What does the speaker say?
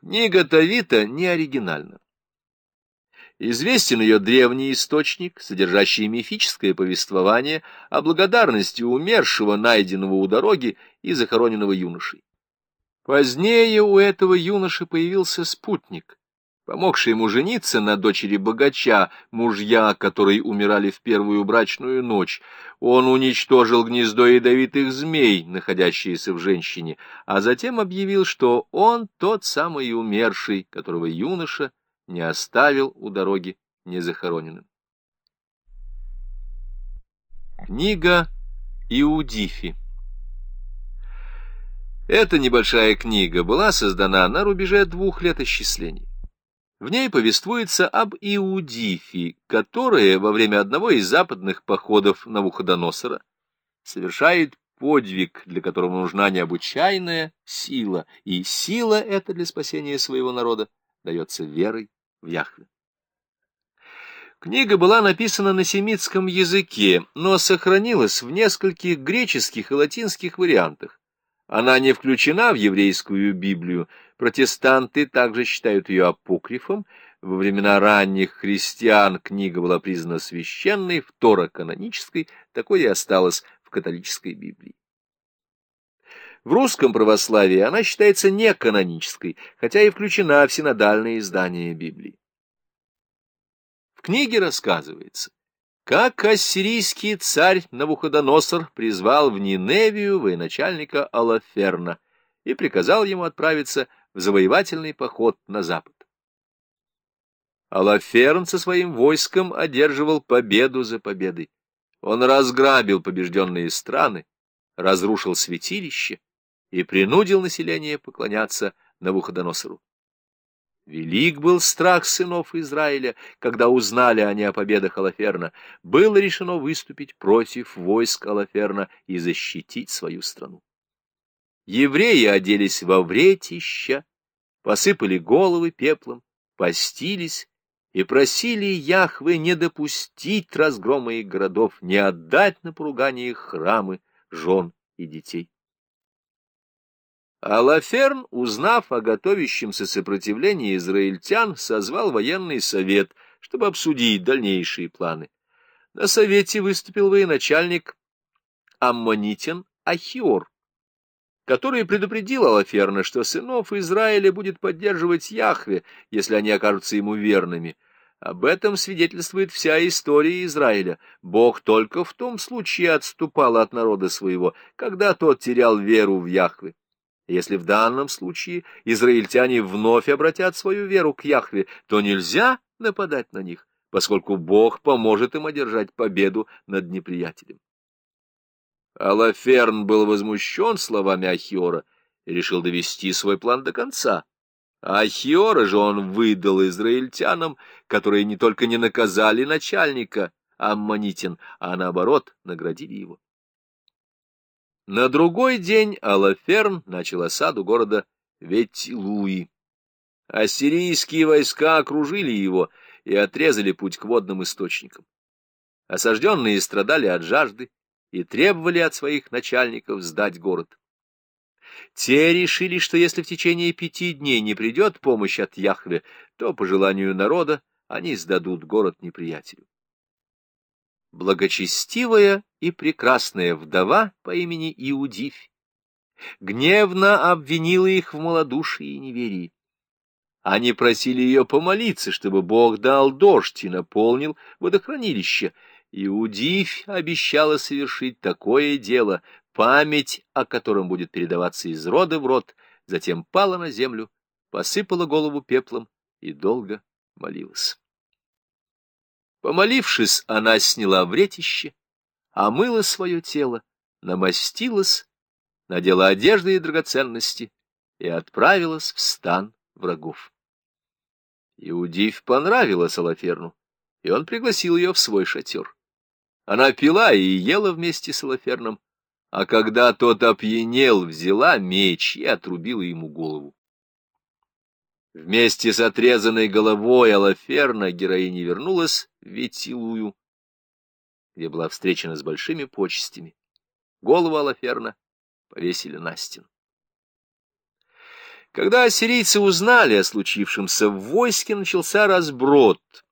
Книга Тавита не оригинальна. Известен ее древний источник, содержащий мифическое повествование о благодарности умершего, найденного у дороги и захороненного юношей. Позднее у этого юноши появился спутник, помогший ему жениться на дочери богача, мужья, которые умирали в первую брачную ночь. Он уничтожил гнездо ядовитых змей, находящиеся в женщине, а затем объявил, что он тот самый умерший, которого юноша не оставил у дороги незахороненным. Книга Иудифи Эта небольшая книга была создана на рубеже двух лет исчислений. В ней повествуется об Иудифе, которая во время одного из западных походов на Навуходоносора совершает подвиг, для которого нужна необычайная сила, и сила эта для спасения своего народа дается верой в Яхве. Книга была написана на семитском языке, но сохранилась в нескольких греческих и латинских вариантах. Она не включена в еврейскую Библию, Протестанты также считают ее апокрифом. Во времена ранних христиан книга была признана священной, второканонической, такой и осталась в католической Библии. В русском православии она считается неканонической, хотя и включена в синодальные издания Библии. В книге рассказывается, как ассирийский царь Навуходоносор призвал в Ниневию военачальника Алаферна и приказал ему отправиться в завоевательный поход на запад. Алаферн со своим войском одерживал победу за победой. Он разграбил побежденные страны, разрушил святилище и принудил население поклоняться Навуходоносору. Велик был страх сынов Израиля, когда узнали они о победах Алаферна. Было решено выступить против войск Алаферна и защитить свою страну. Евреи оделись во вретища, посыпали головы пеплом, постились и просили Яхвы не допустить разгрома их городов, не отдать на поругание храмы, жен и детей. Алаферн, узнав о готовящемся сопротивлении израильтян, созвал военный совет, чтобы обсудить дальнейшие планы. На совете выступил военачальник Аммонитин Ахиор, который предупредил Алаферна, что сынов Израиля будет поддерживать Яхве, если они окажутся ему верными. Об этом свидетельствует вся история Израиля. Бог только в том случае отступал от народа своего, когда тот терял веру в Яхве. Если в данном случае израильтяне вновь обратят свою веру к Яхве, то нельзя нападать на них, поскольку Бог поможет им одержать победу над неприятелем. Алаферн был возмущен словами Ахиора и решил довести свой план до конца. Ахиора же он выдал израильтянам, которые не только не наказали начальника Аммонитин, а наоборот наградили его. На другой день Алаферн начал осаду города Ветилуи. Ассирийские войска окружили его и отрезали путь к водным источникам. Осажденные страдали от жажды, и требовали от своих начальников сдать город. Те решили, что если в течение пяти дней не придет помощь от Яхве, то, по желанию народа, они сдадут город неприятелю. Благочестивая и прекрасная вдова по имени Иудивь гневно обвинила их в малодушии и неверии. Они просили ее помолиться, чтобы Бог дал дождь и наполнил водохранилище, Иудивь обещала совершить такое дело, память о котором будет передаваться из рода в род, затем пала на землю, посыпала голову пеплом и долго молилась. Помолившись, она сняла вретище, омыла свое тело, намастилась, надела одежды и драгоценности и отправилась в стан врагов. Иудивь понравилась Алаферну, и он пригласил ее в свой шатер. Она пила и ела вместе с Алаферном, а когда тот опьянел, взяла меч и отрубила ему голову. Вместе с отрезанной головой Алаферна героиня вернулась в Ветилую, где была встречена с большими почестями. Голову Алаферна повесили на стену. Когда ассирийцы узнали о случившемся, в войске начался разброд —